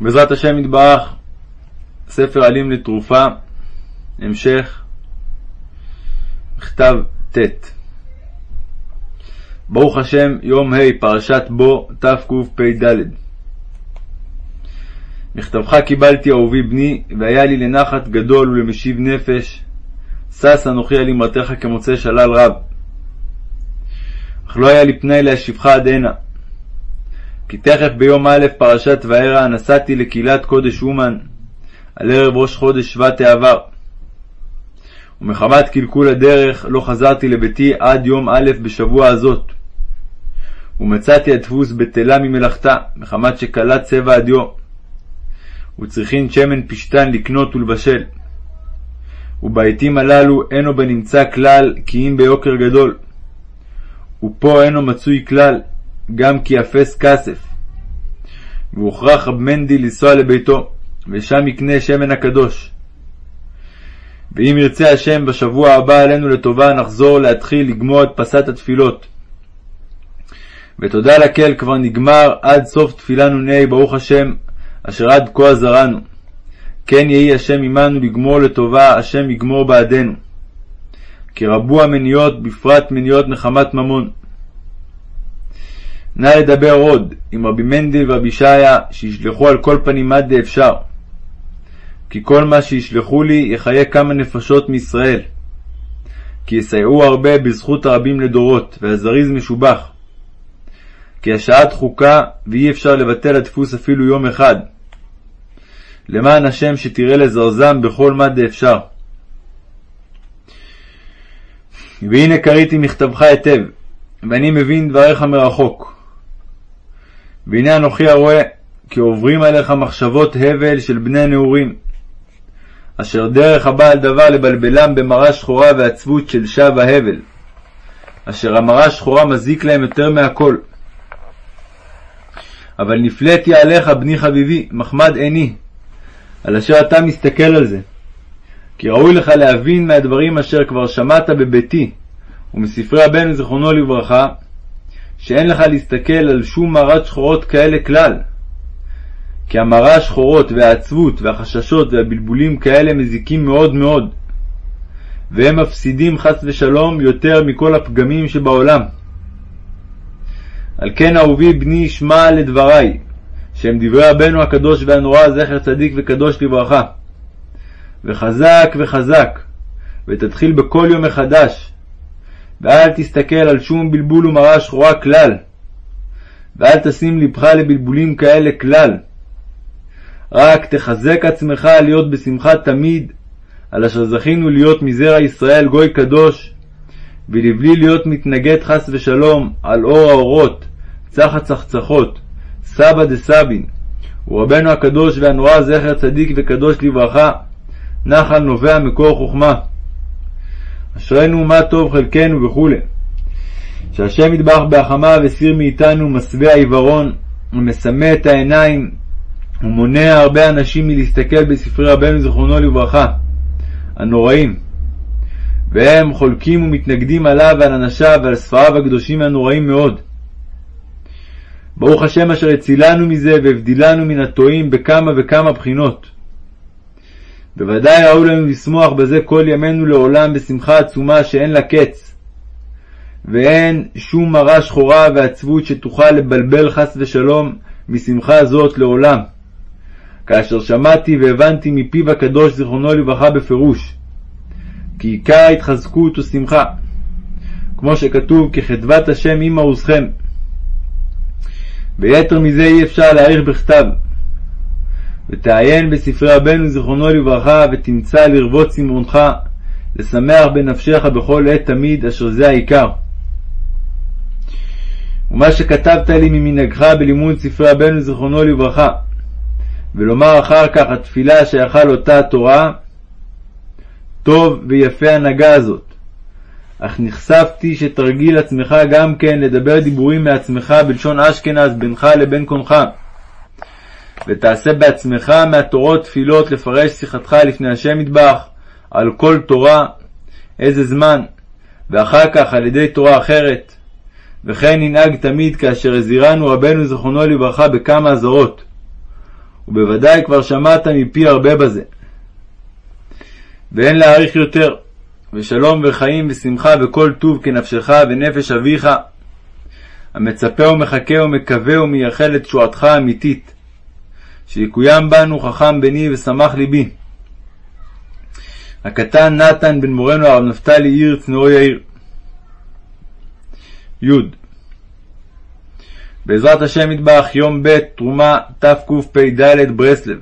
בעזרת השם יתברך, ספר עלים לתרופה, המשך, מכתב ט' ברוך השם, יום ה', פרשת בו, תקפ"ד. מכתבך קיבלתי אהובי בני, והיה לי לנחת גדול ולמשיב נפש, שש אנוכי על אמרתך כמוצא שלל רב. אך לא היה לי פנאי להשיבך עד הנה. כי תכף ביום א' פרשת וארא נסעתי לקהילת קודש אומן, על ערב ראש חודש שבט העבר. ומחמת קלקול הדרך לא חזרתי לביתי עד יום א' בשבוע הזאת. ומצאתי הדפוס בטלה ממלאכתה, מחמת שכלה צבע הדיו. וצריכין שמן פשתן לקנות ולבשל. ובעתים הללו אינו בנמצא כלל, כי אם ביוקר גדול. ופה אינו מצוי כלל, גם כי אפס כסף. והוכרח רב מנדי לנסוע לביתו, ושם יקנה שמן הקדוש. ואם ירצה השם בשבוע הבא עלינו לטובה, נחזור להתחיל לגמור את פסת התפילות. ותודה לקהל כבר נגמר עד סוף תפילה נ"ה, ברוך השם, אשר עד כה עזרנו. כן יהי השם עמנו לגמור לטובה, השם יגמור בעדנו. כי רבו המניות, בפרט מניות מחמת ממון. נא לדבר עוד עם רבי מנדל ורבי שעיה, שישלחו על כל פנים עד דאפשר. כי כל מה שישלחו לי יחיה כמה נפשות מישראל. כי יסייעו הרבה בזכות הרבים לדורות, והזריז משובח. כי השעה דחוקה, ואי אפשר לבטל הדפוס אפילו יום אחד. למען השם שתראה לזרזם בכל מה דאפשר. והנה קראתי מכתבך היטב, ואני מבין דבריך מרחוק. והנה אנוכי הרואה כי עוברים עליך מחשבות הבל של בני נעורים, אשר דרך הבעל דבר לבלבלם במראה שחורה ועצבות של שב ההבל, אשר המראה שחורה מזיק להם יותר מהכל. אבל נפלאתי עליך, בני חביבי, מחמד עיני, על אשר אתה מסתכל על זה. כי ראוי לך להבין מהדברים אשר כבר שמעת בביתי, ומספרי רבנו זיכרונו לברכה, שאין לך להסתכל על שום מראת שחורות כאלה כלל. כי המראה השחורות והעצבות והחששות והבלבולים כאלה מזיקים מאוד מאוד, והם מפסידים חס ושלום יותר מכל הפגמים שבעולם. על כן אהובי בני שמע לדברי, שהם דברי רבנו הקדוש והנורא זכר צדיק וקדוש לברכה. וחזק וחזק, ותתחיל בכל יום מחדש, ואל תסתכל על שום בלבול ומראה שחורה כלל, ואל תשים לבך לבלבולים כאלה כלל. רק תחזק עצמך להיות בשמחה תמיד, על אשר זכינו להיות מזרע ישראל גוי קדוש, ולבלי להיות מתנגד חס ושלום על אור האורות, צח הצחצחות, סבא דסבין, ורבנו הקדוש והנורא זכר צדיק וקדוש לברכה, נחל נובע מקור חוכמה. אשרינו מה טוב חלקנו וכו'. שהשם ידבח בהחמה וסיר מאיתנו מסווה העיוורון, ומסמא את העיניים, ומונע הרבה אנשים מלהסתכל בספרי רבנו זיכרונו לברכה, הנוראים. והם חולקים ומתנגדים עליו ועל אנשיו ועל ספריו הקדושים והנוראים מאוד. ברוך השם אשר הצילנו מזה והבדילנו מן הטועים בכמה וכמה בחינות. בוודאי ראוי לנו לשמוח בזה כל ימינו לעולם בשמחה עצומה שאין לה קץ. ואין שום מראה שחורה ועצבות שתוכל לבלבל חס ושלום משמחה זאת לעולם. כאשר שמעתי והבנתי מפיו הקדוש זיכרונו לברכה בפירוש, כי עיקר ההתחזקות ושמחה, כמו שכתוב, כחדבת השם עמה עוזכם. ויתר מזה אי אפשר להעריך בכתב. ותעיין בספרי רבנו זיכרונו לברכה, ותמצא לרבות צמאונך, לשמח בנפשך בכל עת תמיד, אשר זה העיקר. ומה שכתבת לי ממנהגך בלימוד ספרי רבנו זיכרונו לברכה, ולומר אחר כך התפילה שיכל אותה התורה, טוב ויפה הנהגה הזאת. אך נחשפתי שתרגיל עצמך גם כן לדבר דיבורים מעצמך בלשון אשכנז בינך לבין קונך. ותעשה בעצמך מהתורות תפילות לפרש שיחתך לפני השם מטבח על כל תורה, איזה זמן, ואחר כך על ידי תורה אחרת. וכן ננהג תמיד כאשר הזהירנו רבנו זיכרונו לברכה בכמה אזהרות. ובוודאי כבר שמעת מפי הרבה בזה. ואין להאריך יותר, ושלום וחיים ושמחה וכל טוב כנפשך ונפש אביך, המצפה ומחכה ומקווה ומייחל את תשועתך האמיתית, שיקוים בנו חכם בני ושמח ליבי. הקטן נתן בן מורנו הרב נפתלי עיר צנועו יאיר. י. בעזרת השם יתברך יום ב' תרומה תקפ"ד ברסלב.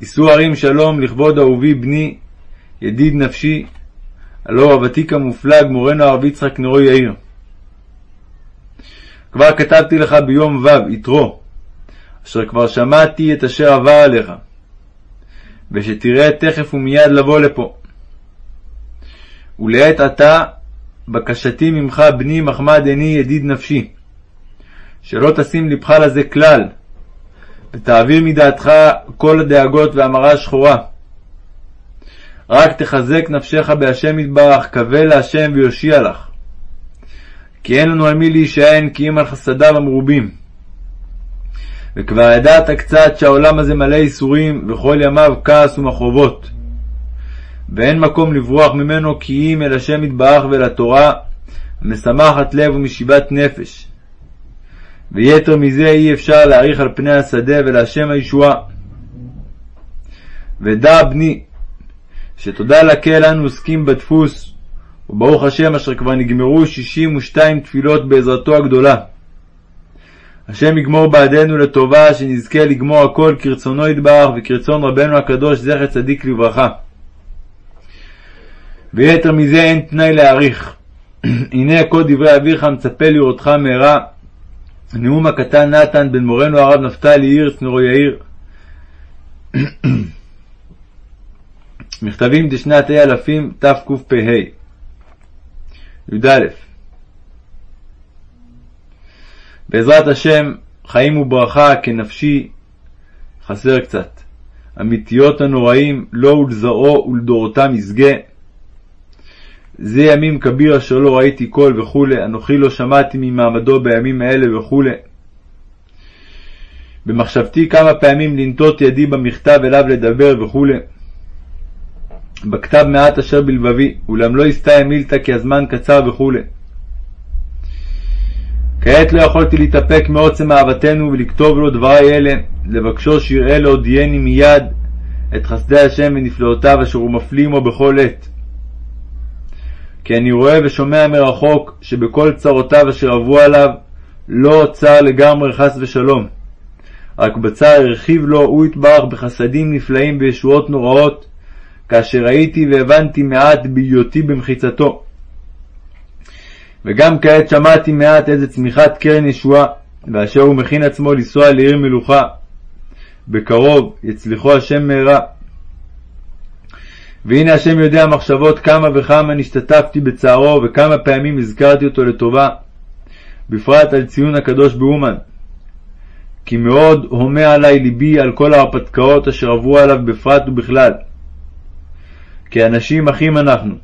יישאו הרים שלום לכבוד אהובי בני, ידיד נפשי, הלא הוותיק המופלג מורנו הרב יצחק נרו יאיר. כבר כתבתי לך ביום ו' יתרו, אשר כבר שמעתי את אשר עבר עליך, ושתראה תכף ומיד לבוא לפה. ולעת עתה בקשתי ממך בני מחמד עיני ידיד נפשי, שלא תשים לבך לזה כלל, ותעביר מדעתך כל הדאגות והמרה השחורה. רק תחזק נפשך בהשם יתברך, קווה להשם ויושיע לך. כי אין לנו על מי להישען, כי אם על חסדיו המרובים. וכבר ידעת קצת שהעולם הזה מלא ייסורים, וכל ימיו כעס ומחרובות. ואין מקום לברוח ממנו כי אם אל השם יתברך ולתורה, המשמחת לב ומשיבת נפש. ויתר מזה אי אפשר להעריך על פני השדה ולהשם הישועה. ודע בני, שתודה לקהל אנו עוסקים בדפוס, וברוך השם אשר כבר נגמרו שישים ושתיים תפילות בעזרתו הגדולה. השם יגמור בעדנו לטובה, שנזכה לגמור הכל כרצונו יתברך וכרצון רבנו הקדוש זכר צדיק לברכה. ויתר מזה אין תנאי להעריך. הנה כל דברי אביך מצפה לראותך מהרה. נאום הקטן נתן בן מורנו הרב נפתלי הירץ נורו יאיר. מכתבים דשנת ה' אלפים תקפ"ה י"א בעזרת השם חיים וברכה כנפשי חסר קצת. אמיתיות הנוראים לא ולזרעו ולדורותם ישגה. זה ימים כביר אשר לא ראיתי כל וכולי, אנוכי לא שמעתי ממעמדו בימים האלה וכולי. במחשבתי כמה פעמים לנטות ידי במכתב אליו לדבר וכולי. בכתב מעט אשר בלבבי, אולם לא הסתיים מילתא כי הזמן קצר וכולי. כעת לא יכולתי להתאפק מעוצם אהבתנו ולכתוב לו דברי אלה, לבקשו שיראה להודיעני מיד את חסדי השם ונפלאותיו אשר הוא מפליא עמו בכל עת. כי אני רואה ושומע מרחוק שבכל צרותיו אשר עברו עליו לא צר לגמרי חס ושלום. רק בצר הרחיב לו הוא יתברך בחסדים נפלאים וישועות נוראות, כאשר ראיתי והבנתי מעט בהיותי במחיצתו. וגם כעת שמעתי מעט איזה צמיחת קרן ישועה, ואשר הוא מכין עצמו לנסוע לעיר מלוכה. בקרוב יצליחו השם מהרה. והנה השם יודע מחשבות כמה וכמה נשתתפתי בצערו, וכמה פעמים הזכרתי אותו לטובה, בפרט על ציון הקדוש באומן. כי מאוד הומה עלי ליבי על כל ההרפתקאות אשר עברו עליו בפרט ובכלל. כי אנשים אחים אנחנו,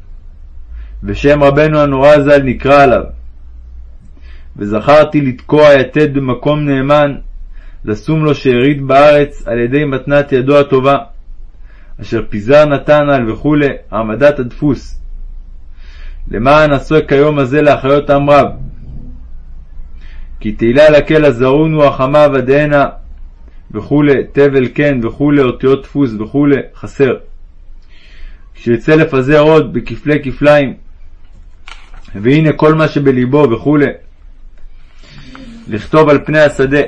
ושם רבנו הנורא ז"ל נקרא עליו. וזכרתי לתקוע יתד במקום נאמן, לשום לו שארית בארץ על ידי מתנת ידו הטובה, אשר פיזר נתן על וכולי, העמדת הדפוס. למען עשוי כיום הזה לאחיות עם רב. כי תהילה לקל הזרונו החמה ודהנה וכולי, תבל כן וכולי, אותיות דפוס וכולי, חסר. כשירצה לפזר עוד בכפלי כפליים, והנה כל מה שבליבו וכולי, לכתוב על פני השדה.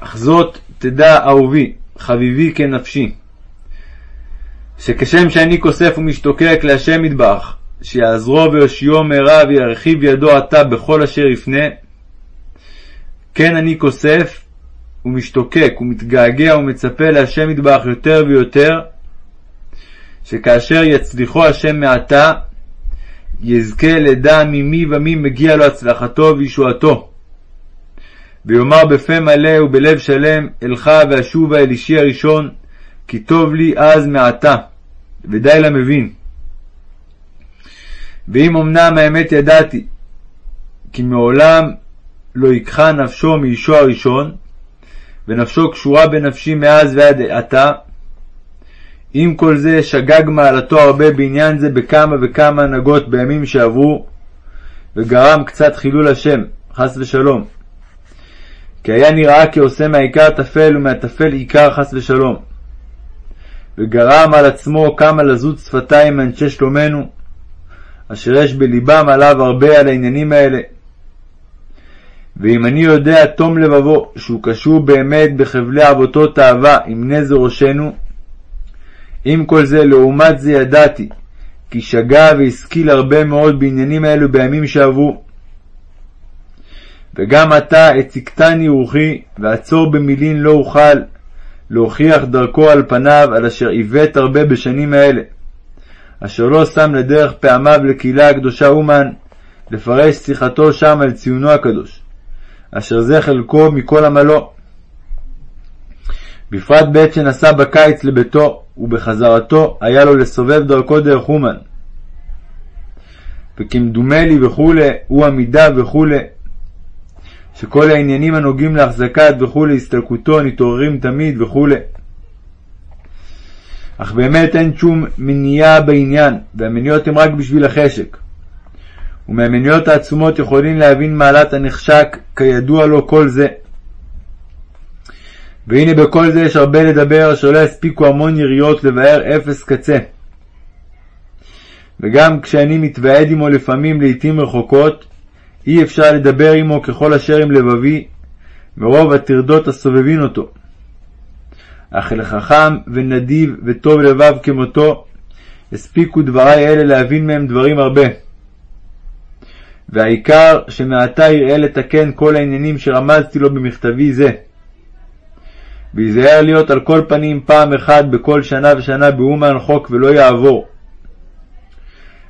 אך זאת תדע אהובי, חביבי כנפשי, שכשם שאני כוסף ומשתוקק להשם יתברך, שיעזרו ויושיעו מהרה וירחיב ידו עתה בכל אשר יפנה, כן אני כוסף ומשתוקק ומתגעגע ומצפה להשם יתברך יותר ויותר, שכאשר יצליחו השם מעתה, יזכה לדע ממי ומי מגיע לו הצלחתו וישועתו. ויאמר בפה מלא ובלב שלם, אלך ואשובה אל אישי הראשון, כי טוב לי אז מעתה, ודי למבין. ואם אמנם האמת ידעתי, כי מעולם לא יקחה נפשו מאישו הראשון, ונפשו קשורה בנפשי מאז ועד עתה. עם כל זה שגג מעלתו הרבה בעניין זה בכמה וכמה הנהגות בימים שעברו, וגרם קצת חילול השם, חס ושלום. כי היה נראה כעושה מהעיקר טפל ומהטפל עיקר חס ושלום. וגרם על עצמו כמה לזות שפתיים מאנשי שלומנו, אשר יש בלבם עליו הרבה על העניינים האלה. ואם אני יודע תום לבבו שהוא קשור באמת בחבלי אבותו תאווה עם נזר ראשנו, עם כל זה לעומת זה ידעתי כי שגה והשכיל הרבה מאוד בעניינים האלו בימים שעברו. וגם עתה הצקתני רוחי, ועצור במילין לא אוכל, להוכיח דרכו על פניו, על אשר עיוות הרבה בשנים האלה, אשר לא שם לדרך פעמיו לקהילה הקדושה אומן, לפרש שיחתו שם על ציונו הקדוש, אשר זה חלקו מכל עמלו. בפרט בעת שנסע בקיץ לביתו, ובחזרתו היה לו לסובב דרכו דרך אומן. וכמדומה לי וכולי, הוא עמידה וכולי, שכל העניינים הנוגעים להחזקת וכולי הסתלקותו נתעוררים תמיד וכולי. אך באמת אין שום מניעה בעניין, והמניעות הן רק בשביל החשק. ומהמניעות העצומות יכולים להבין מעלת הנחשק, כידוע לו כל זה. והנה בכל זה יש הרבה לדבר, אשר לא יספיקו המון יריות לבאר אפס קצה. וגם כשאני מתוועד עמו לפעמים לעתים רחוקות, אי אפשר לדבר עמו ככל אשר עם לבבי, מרוב הטרדות הסובבין אותו. אך לחכם ונדיב וטוב לבב כמותו, הספיקו דברי אלה להבין מהם דברים הרבה. והעיקר שמעתה יראה לתקן כל העניינים שרמזתי לו במכתבי זה. וייזהר להיות על כל פנים פעם אחת בכל שנה ושנה באומן חוק ולא יעבור.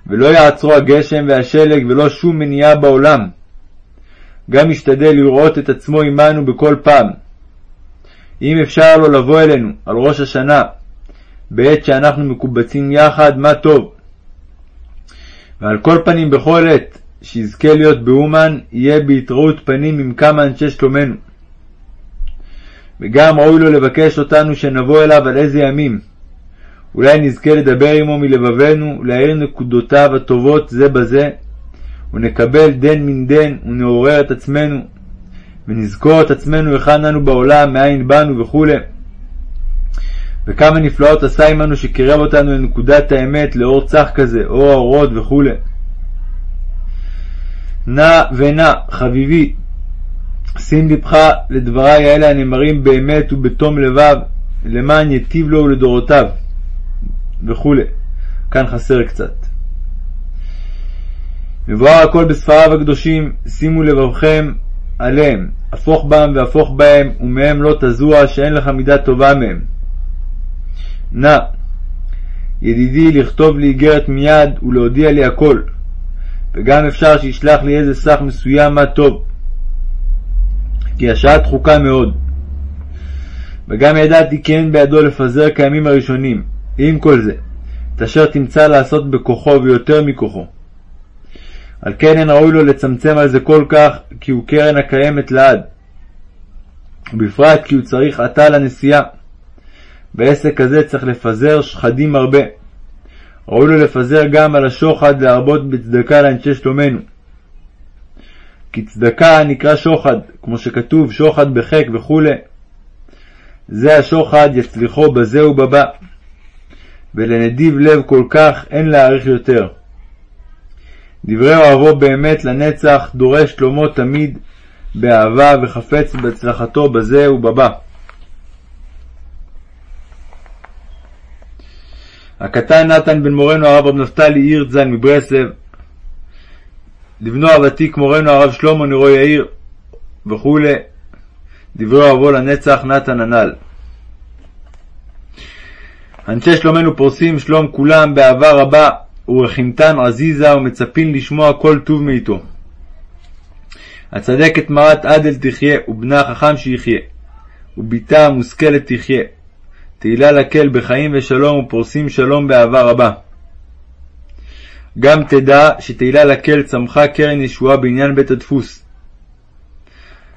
ולא יעצרו הגשם והשלג ולא שום מניעה בעולם. גם ישתדל לראות את עצמו עמנו בכל פעם. אם אפשר לו לבוא אלינו על ראש השנה, בעת שאנחנו מקובצים יחד, מה טוב. ועל כל פנים בכל עת שיזכה להיות באומן, יהיה בהתראות פנים עם כמה אנשי שלומנו. וגם ראוי לו לבקש אותנו שנבוא אליו על איזה ימים. אולי נזכה לדבר עמו מלבבנו, להאיר נקודותיו הטובות זה בזה, ונקבל דן מן דן, ונעורר את עצמנו, ונזכור את עצמנו היכן אנו בעולם, מאין באנו וכו'. וכמה נפלאות עשה עמנו שקירב אותנו לנקודת האמת, לאור צח כזה, אור האורות וכו'. נע ונע, חביבי, שים לבך לדברי האלה הנאמרים באמת ובתום לבב, למען יטיב לו ולדורותיו, וכו'. כאן חסר קצת. מבואר הכל בספריו הקדושים, שימו לבבכם עליהם, הפוך בם והפוך בהם, ומהם לא תזוע, שאין לך מידה טובה מהם. נא, ידידי, לכתוב לי איגרת מיד ולהודיע לי הכל, וגם אפשר שישלח לי איזה סך מסוים מה טוב, כי השעה דחוקה מאוד. וגם ידעתי כי אין בידו לפזר כימים הראשונים, עם כל זה, את אשר תמצא לעשות בכוחו ויותר מכוחו. על כן אין ראוי לו לצמצם על זה כל כך, כי הוא קרן הקיימת לעד. ובפרט כי הוא צריך עתה לנסיעה. בעסק הזה צריך לפזר שחדים הרבה. ראוי לו לפזר גם על השוחד להרבות בצדקה לאנשי שלומנו. כי צדקה נקרא שוחד, כמו שכתוב שוחד בחק וכו'. זה השוחד יצליחו בזה ובבא. ולנדיב לב כל כך אין להעריך יותר. דברי אוהבו באמת לנצח, דורש שלמה תמיד באהבה וחפץ בהצלחתו בזה ובבא. הקטן נתן בן מורנו הרב רב נפתלי הירצזן מברסלב, לבנו הוותיק מורנו הרב שלמה נרו יאיר וכו', דברי אוהבו לנצח נתן הנ"ל. אנשי שלומנו פורסים שלום כולם באהבה רבה ורחימתן עזיזה ומצפין לשמוע כל טוב מאיתו. הצדקת מרת עדל תחיה ובנה החכם שיחיה ובתה המושכלת תחיה. תהילה לקל בחיים ושלום ופורסים שלום באהבה רבה. גם תדע שתהילה לקל צמחה קרן ישועה בעניין בית הדפוס.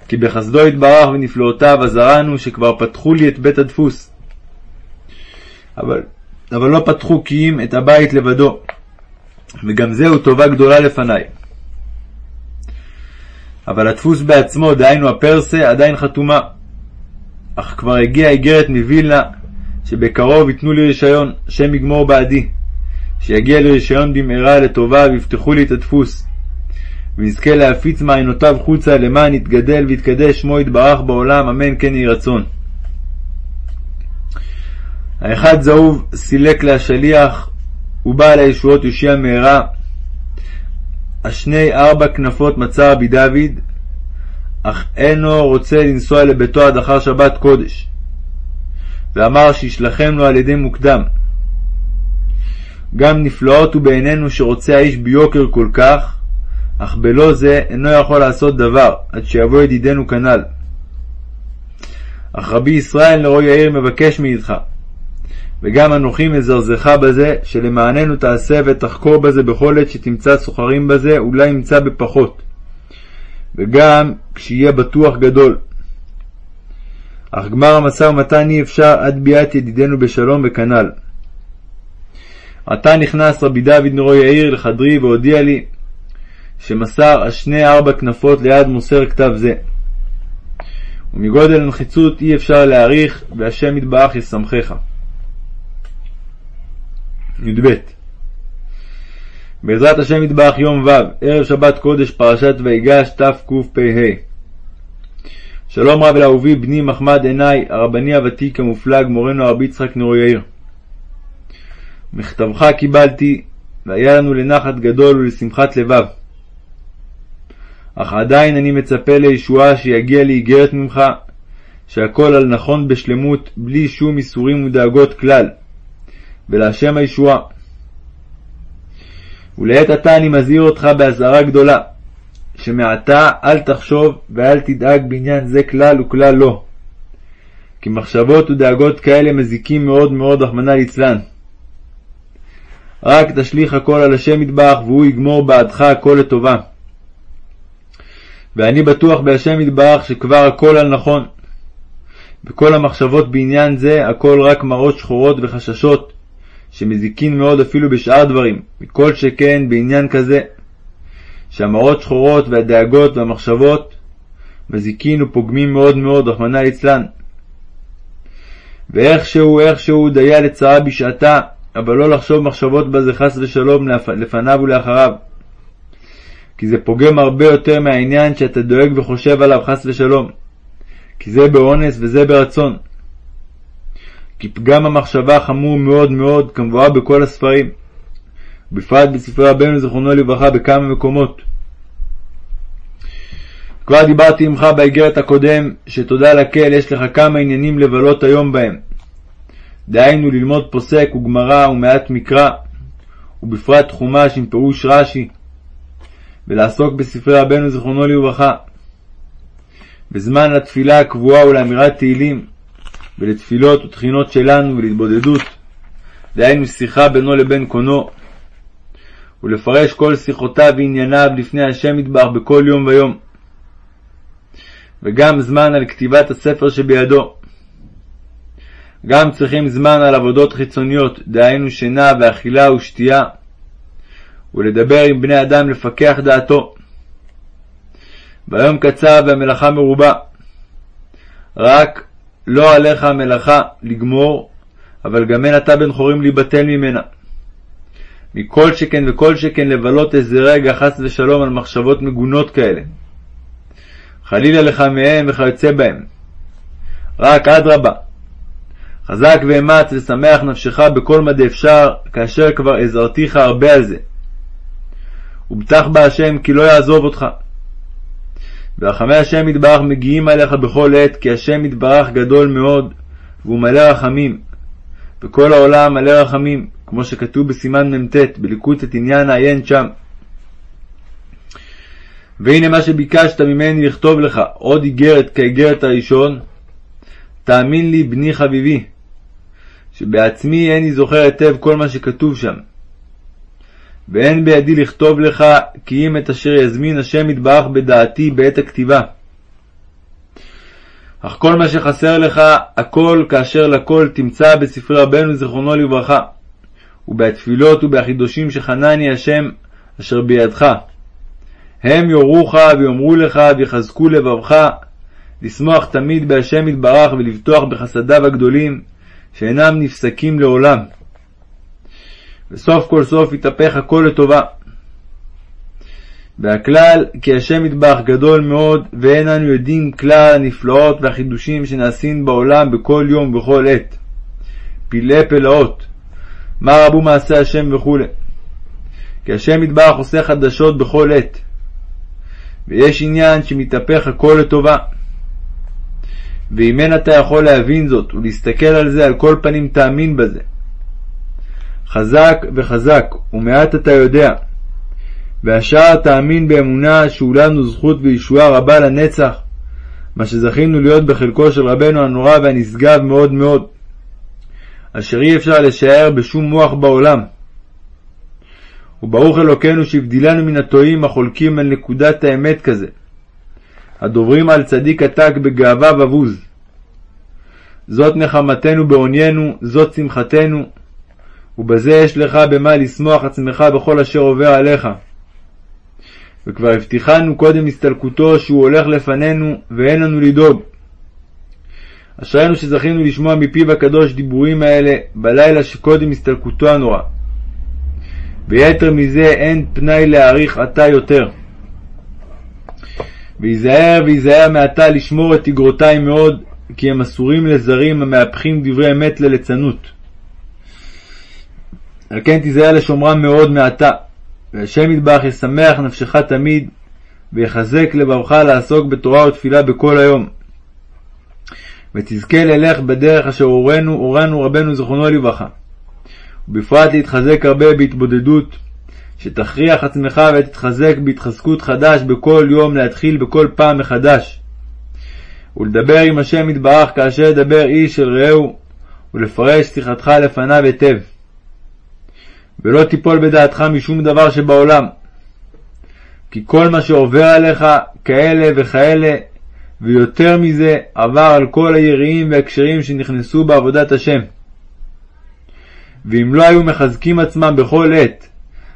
כי בחסדו יתברך ונפלאותיו עזרנו שכבר פתחו לי את בית הדפוס. אבל, אבל לא פתחו כי אם את הבית לבדו, וגם זהו טובה גדולה לפניי. אבל הדפוס בעצמו, דהיינו הפרסה, עדיין חתומה. אך כבר הגיעה איגרת מווילנה, שבקרוב ייתנו לי רישיון, שם יגמור בעדי. שיגיע לרישיון במהרה לטובה ויפתחו לי את הדפוס. ונזכה להפיץ מעיינותיו חוצה למען יתגדל ויתקדש שמו יתברך בעולם, אמן כן יהי רצון. האחד זהוב סילק להשליח, ובעל הישועות יושיע מהרה. השני ארבע כנפות מצא רבי דוד, אך אינו רוצה לנסוע לביתו עד אחר שבת קודש. ואמר שישלחם לו על ידי מוקדם. גם נפלאות הוא בעינינו שרוצה האיש ביוקר כל כך, אך בלא זה אינו יכול לעשות דבר, עד שיבוא ידידנו כנ"ל. אך רבי ישראל נרו יאיר מבקש מאיתך, וגם אנוכי מזרזך בזה, שלמעננו תעשה ותחקור בזה בכל עת שתמצא סוחרים בזה, אולי ימצא בפחות. וגם כשיהיה בטוח גדול. אך גמר המשא ומתן אי אפשר עד ביאת ידידנו בשלום וכנ"ל. עתה נכנס רבי דוד נרו יאיר לחדרי והודיע לי שמסר השני ארבע כנפות ליד מוסר כתב זה. ומגודל הנחיצות אי אפשר להעריך, והשם יתברך ישמחך. י"ב בעזרת השם יתברך יום ו', ערב שבת קודש פרשת ויגש תקפ"ה שלום רב לאהובי בני מחמד עיני, הרבני הוותיק המופלג, מורנו הרבי יצחק נרו יאיר. מכתבך קיבלתי, והיה לנו לנחת גדול ולשמחת לבב. אך עדיין אני מצפה לישועה שיגיע לאיגרת ממך, שהכל על נכון בשלמות, בלי שום איסורים ודאגות כלל, ולהשם הישועה. ולעת עתה אני מזהיר אותך באזהרה גדולה, שמעתה אל תחשוב ואל תדאג בעניין זה כלל וכלל לא. כי מחשבות ודאגות כאלה מזיקים מאוד מאוד, רחמנא ליצלן. רק תשליך הכל על השם יתברך, והוא יגמור בעדך הכל לטובה. ואני בטוח בהשם יתברך שכבר הכל על נכון. וכל המחשבות בעניין זה, הכל רק מראות שחורות וחששות, שמזיקין מאוד אפילו בשאר דברים, מכל שכן בעניין כזה, שהמראות שחורות והדאגות והמחשבות מזיקין ופוגמים מאוד מאוד, רחמנא ליצלן. ואיכשהו איכשהו דיה לצרה בשעתה, אבל לא לחשוב מחשבות בזה חס ושלום לפניו ולאחריו. כי זה פוגם הרבה יותר מהעניין שאתה דואג וחושב עליו חס ושלום. כי זה באונס וזה ברצון. כי פגם המחשבה חמור מאוד מאוד, כמבואר בכל הספרים, בפרט בספרי רבנו זיכרונו לברכה בכמה מקומות. כבר דיברתי עמך באיגרת הקודם, שתודה לקהל יש לך כמה עניינים לבלות היום בהם. דהיינו ללמוד פוסק וגמרא ומעט מקרא, ובפרט חומש עם פירוש רש"י, ולעסוק בספרי רבנו זיכרונו לברכה. בזמן לתפילה הקבועה ולאמירת תהילים, ולתפילות ותחינות שלנו ולהתבודדות, דהיינו שיחה בינו לבין קונו, ולפרש כל שיחותיו וענייניו לפני השם יתברך בכל יום ויום. וגם זמן על כתיבת הספר שבידו. גם צריכים זמן על עבודות חיצוניות, דהיינו שינה ואכילה ושתייה, ולדבר עם בני אדם לפקח דעתו. והיום קצר והמלאכה מרובה. רק לא עליך המלאכה לגמור, אבל גם אין אתה בן חורים להיבטל ממנה. מכל שכן וכל שכן לבלות איזה רגע חס ושלום על מחשבות מגונות כאלה. חלילה לך מהם וכיוצא בהם. רק אדרבה, חזק ואמץ ושמח נפשך בכל מדי אפשר, כאשר כבר עזרתיך הרבה על זה. ובטח בהשם כי לא יעזוב אותך. ורחמי השם יתברך מגיעים עליך בכל עת, כי השם יתברך גדול מאוד, והוא מלא רחמים, וכל העולם מלא רחמים, כמו שכתוב בסימן מ"ט, בליקוט את עניין העיין שם. והנה מה שביקשת ממני לכתוב לך, עוד איגרת כאיגרת הראשון, תאמין לי, בני חביבי, שבעצמי איני זוכר היטב כל מה שכתוב שם. ואין בידי לכתוב לך כי אם את אשר יזמין השם יתברך בדעתי בעת הכתיבה. אך כל מה שחסר לך, הכל כאשר לכל תמצא בספרי רבנו זיכרונו לברכה, ובתפילות ובחידושים שחנני השם אשר בידך. הם יורוך ויאמרו לך ויחזקו לבבך, לשמוח תמיד בהשם יתברך ולבטוח בחסדיו הגדולים, שאינם נפסקים לעולם. וסוף כל סוף יתהפך הכל לטובה. והכלל כי השם יתברך גדול מאוד, ואין אנו יודעים כלל הנפלאות והחידושים שנעשים בעולם בכל יום ובכל עת. פלאי פלאות, מה רבו מעשה השם וכו'. כי השם יתברך עושה חדשות בכל עת. ויש עניין שמתהפך הכל לטובה. ואם אין אתה יכול להבין זאת ולהסתכל על זה, על כל פנים תאמין בזה. חזק וחזק, ומעט אתה יודע. והשאר תאמין באמונה שהוא לנו זכות וישועה רבה לנצח, מה שזכינו להיות בחלקו של רבנו הנורא והנשגב מאוד מאוד, אשר אי אפשר לשער בשום מוח בעולם. וברוך אלוקינו שהבדילנו מן הטועים החולקים על נקודת האמת כזה, הדוברים על צדיק עתק בגאווה ובוז. זאת נחמתנו בעוניינו, זאת שמחתנו, ובזה יש לך במה לשמוח עצמך בכל אשר עובר עליך. וכבר הבטיחנו קודם הסתלקותו שהוא הולך לפנינו ואין לנו לדאוג. אשרינו שזכינו לשמוע מפיו הקדוש דיבורים האלה בלילה שקודם הסתלקותו הנורא. ויתר מזה אין פנאי להעריך עתה יותר. ויזהר ויזהר מעתה לשמור את אגרותי מאוד, כי הם אסורים לזרים המהפכים דברי אמת לליצנות. על כן תיזהר לשומרם מאוד מעתה, והשם יתברך ישמח נפשך תמיד, ויחזק לבבך לעסוק בתורה ותפילה בכל היום. ותזכה ללך בדרך אשר הורנו, הורנו רבנו זכרונו לברכה. ובפרט להתחזק הרבה בהתבודדות, שתכריח עצמך ותתחזק בהתחזקות חדש בכל יום להתחיל בכל פעם מחדש. ולדבר עם השם יתברך כאשר ידבר איש אל רעהו, ולפרש שיחתך לפניו היטב. ולא תיפול בדעתך משום דבר שבעולם. כי כל מה שעובר עליך, כאלה וכאלה, ויותר מזה, עבר על כל היראים והקשרים שנכנסו בעבודת השם. ואם לא היו מחזקים עצמם בכל עת,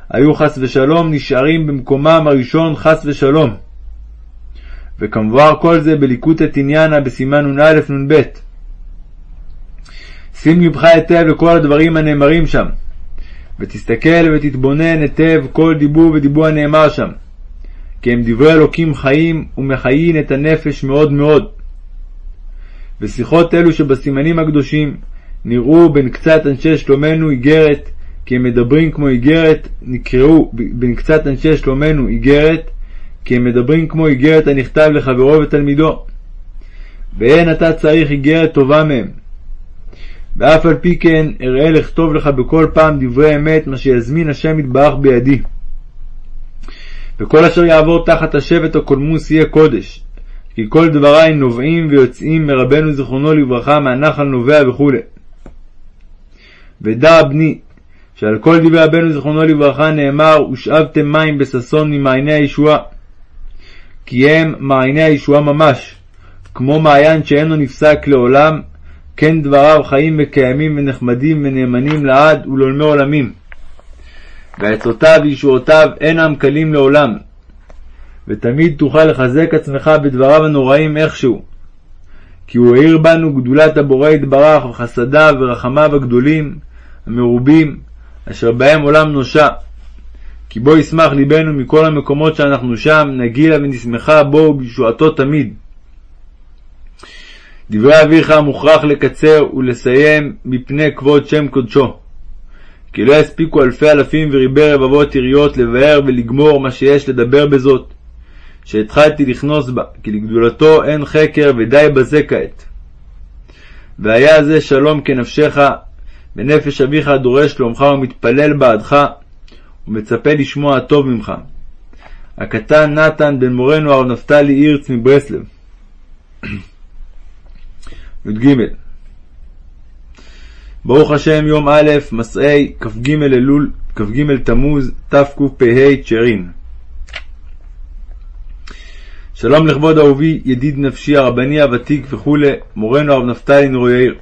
היו חס ושלום נשארים במקומם הראשון חס ושלום. וכמבואר כל זה בליקוטי תניאנה בסימן נ"א נ"ב. שים לבך היטב לכל הדברים הנאמרים שם, ותסתכל ותתבונן היטב כל דיבור ודיבור הנאמר שם, כי הם דברי אלוקים חיים ומחיין את הנפש מאוד מאוד. ושיחות אלו שבסימנים הקדושים נראו בין קצת אנשי שלומנו איגרת, כי הם מדברים כמו איגרת, נקראו בין קצת אנשי שלומנו איגרת, כי הם מדברים כמו איגרת הנכתב לחברו ותלמידו. ואין אתה צריך איגרת טובה מהם. ואף על פי כן אראה לכתוב לך בכל פעם דברי אמת, מה שיזמין השם יתברך בידי. וכל אשר יעבור תחת השבט הקולמוס יהיה קודש, כי כל דבריי נובעים ויוצאים מרבנו זיכרונו לברכה מהנחל נובע וכו'. ודע בני, שעל כל דברי רבנו זיכרונו לברכה נאמר, ושאבתם מים בששון ממעייני הישועה. כי הם מעייני הישועה ממש, כמו מעיין שאינו נפסק לעולם, כן דבריו חיים וקיימים ונחמדים ונאמנים לעד ולעולמי עולמים. ועצותיו וישועותיו אינם קלים לעולם. ותמיד תוכל לחזק עצמך בדבריו הנוראים איכשהו. כי הוא האיר בנו גדולת הבורא יתברך וחסדיו ורחמיו הגדולים, המרובים, אשר בהם עולם נושע. כי בו ישמח ליבנו מכל המקומות שאנחנו שם, נגילה ונשמחה בו ובישועתו תמיד. דברי אביך מוכרח לקצר ולסיים מפני כבוד שם קודשו. כי לא יספיקו אלפי אלפים וריבי רבבות יריות לבאר ולגמור מה שיש לדבר בזאת, שהתחלתי לכנוס בה, כי לגדולתו אין חקר ודי בזה כעת. והיה זה שלום כנפשך, ונפש אביך דורש שלומך ומתפלל בעדך, ומצפה לשמוע הטוב ממך. הקטן נתן בן מורנו הרב נפתלי הירץ מברסלב. י"ג ברוך השם יום א', מסעי, כ"ג אלול, כ"ג תמוז, תקפ"ה צ'רין. שלום לכבוד אהובי, ידיד נפשי, הרבני הוותיק וכולי, מורנו הרב נפתלי נורו יאיר.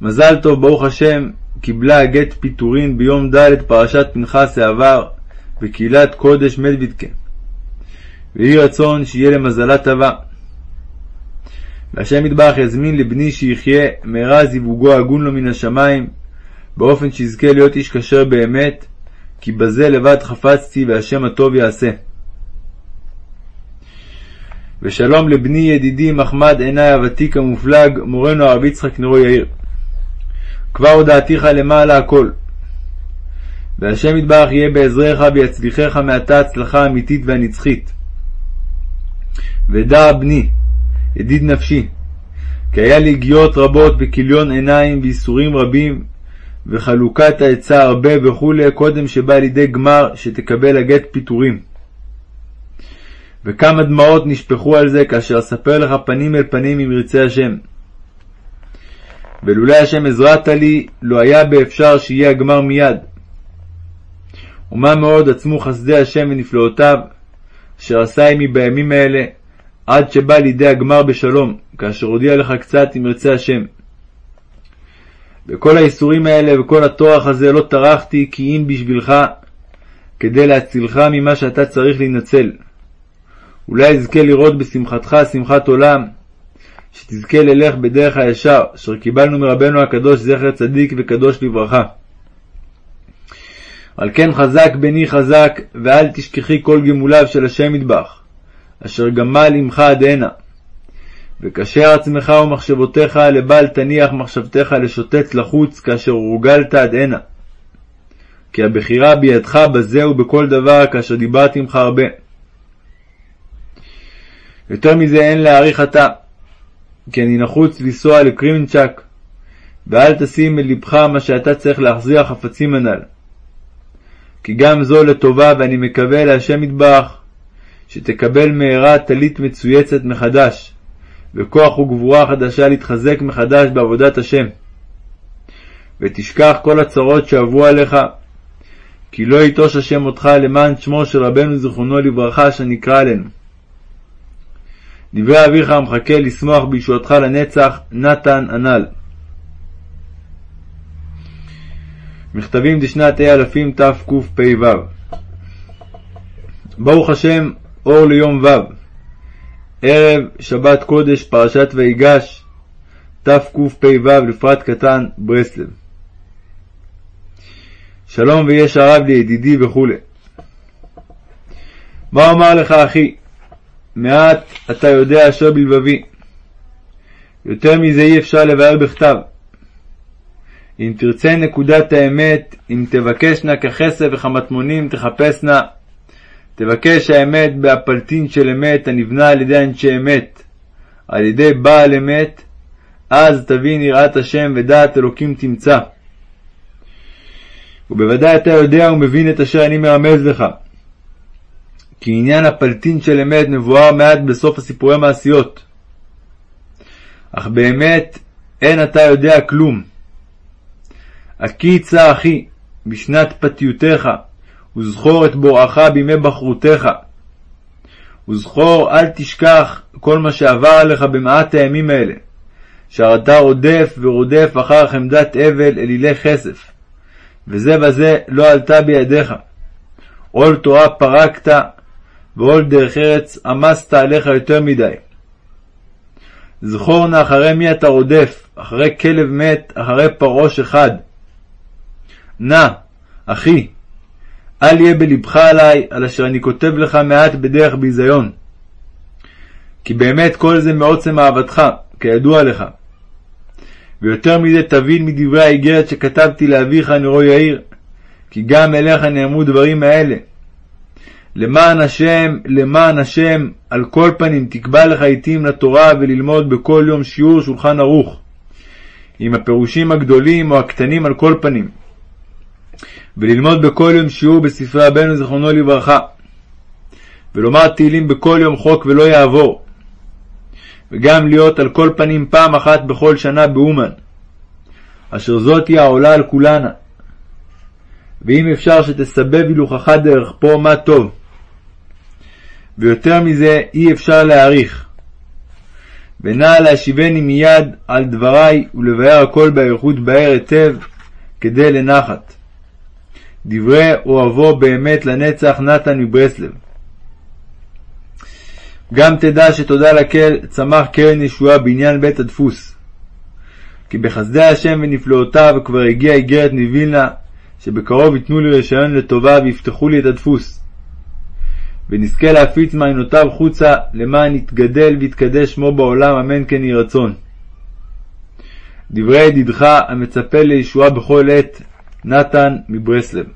מזל טוב, ברוך השם, קיבלה הגט פיטורין ביום ד' פרשת פנחס העבר בקהילת קודש מדוידקה. ויהי רצון שיהיה למזלה טובה. והשם יתברך יזמין לבני שיחיה, מהרה זיווגו הגון לו מן השמיים, באופן שיזכה להיות איש כשר באמת, כי בזה לבד חפצתי והשם הטוב יעשה. ושלום לבני ידידי מחמד עיני הוותיק המופלג, מורנו הרב יצחק נרו יאיר. כבר הודעתיך למעלה הכל. והשם יתברך יהיה בעזרך ויצליחך מעתה הצלחה האמיתית והנצחית. ודע בני, ידיד נפשי, כי היה לי הגיעות רבות וכיליון עיניים וייסורים רבים, וחלוקת העצה הרבה וכולי, קודם שבא לידי גמר שתקבל הגט פיטורים. וכמה דמעות נשפכו על זה, כאשר אספר לך פנים אל פנים אם ירצה השם. ולולא השם עזרת לי, לא היה באפשר שיהיה הגמר מיד. ומה מאוד עצמו חסדי השם ונפלאותיו, אשר עשה עמי בימים האלה, עד שבא לידי הגמר בשלום, כאשר הודיע לך קצת אם ירצה השם. וכל האיסורים האלה וכל הטורח הזה לא טרחתי כי אם בשבילך, כדי להצילך ממה שאתה צריך להינצל. אולי אזכה לראות בשמחתך שמחת עולם, שתזכה ללך בדרך הישר, אשר קיבלנו מרבנו הקדוש זכר צדיק וקדוש לברכה. על כן חזק בני חזק, ואל תשכחי כל גמוליו של השם ידבח, אשר גמל עמך עד הנה. וקשר עצמך ומחשבותיך לבל תניח מחשבתך לשוטט לחוץ, כאשר הורגלת עד הנה. כי הבחירה בידך בזה ובכל דבר, כאשר דיברתי עמך הרבה. יותר מזה אין להעריך אתה, כי אני נחוץ לנסוע לקרימנצ'ק, ואל תשים אל לבך מה שאתה צריך להחזיר החפצים הנ"ל. כי גם זו לטובה, ואני מקווה להשם יתברך, שתקבל מהרה טלית מצויצת מחדש, וכוח וגבורה חדשה להתחזק מחדש בעבודת השם. ותשכח כל הצרות שעברו עליך, כי לא יטוש השם אותך למען שמו של רבנו זיכרונו לברכה, שנקרא עלינו. דברי אביך המחכה לשמוח בישועתך לנצח, נתן הנ"ל. מכתבים דשנת ה' אלפים תקפ"ו ברוך השם, אור ליום ו', ערב שבת קודש פרשת ויגש, תקפ"ו לפרט קטן, ברסלב. שלום ויש הרב לידידי וכו'. מה אומר לך אחי? מעט אתה יודע אשר בלבבי. יותר מזה אי אפשר לבאר בכתב. אם תרצה נקודת האמת, אם תבקשנה ככסף וכמטמונים תחפשנה, תבקש האמת בהפלטין של אמת הנבנה על ידי אנשי אמת, על ידי בעל אמת, אז תבין יראת השם ודעת אלוקים תמצא. ובוודאי אתה יודע ומבין את אשר אני מרמז לך. כי עניין הפלטין של אמת מבואר מעט בסוף הסיפורי מעשיות. אך באמת אין אתה יודע כלום. הקיצה אחי בשנת פתיותך, וזכור את בוראך בימי בחרותך. וזכור אל תשכח כל מה שעבר עליך במעט הימים האלה, שאתה רודף ורודף אחר חמדת אבל אלילי כסף, וזה וזה לא עלתה בידיך. עול תורה פרקת, ועול דרך ארץ עמסת עליך יותר מדי. זכור נא אחרי מי אתה רודף, אחרי כלב מת, אחרי פרעוש אחד. נא, אחי, אל יהיה בלבך עלי, על אשר אני כותב לך מעט בדרך ביזיון. כי באמת כל זה מעוצם אהבתך, כידוע לך. ויותר מזה תבין מדברי האיגרת שכתבתי לאביך נרו יאיר, כי גם אליך נאמרו דברים האלה. למען השם, למען השם, על כל פנים תקבע לך עתים לתורה וללמוד בכל יום שיעור שולחן ערוך, עם הפירושים הגדולים או הקטנים על כל פנים. וללמוד בכל יום שיעור בספרי רבנו זיכרונו לברכה, ולומר תהילים בכל יום חוק ולא יעבור, וגם להיות על כל פנים פעם אחת בכל שנה באומן, אשר זאת היא העולה על כולנה. ואם אפשר שתסבב הילוכך דרך פה, מה טוב. ויותר מזה אי אפשר להעריך. ונא להשיבני מיד על דברי ולבאר הכל באריכות בהר היטב כדי לנחת. דברי אוהבו באמת לנצח נתן מברסלב. גם תדע שתודה לקל צמח קרן ישועה בעניין בית הדפוס. כי בחסדי השם ונפלאותיו כבר הגיעה איגרת מווילנה, שבקרוב ייתנו לי רישיון לטובה ויפתחו לי את הדפוס. ונזכה להפיץ מעיינותיו חוצה, למען יתגדל ויתקדש שמו בעולם, אמן כן יהי רצון. דברי ידידך המצפה לישועה בכל עת, נתן מברסלב